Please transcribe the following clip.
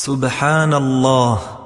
سبحان الله.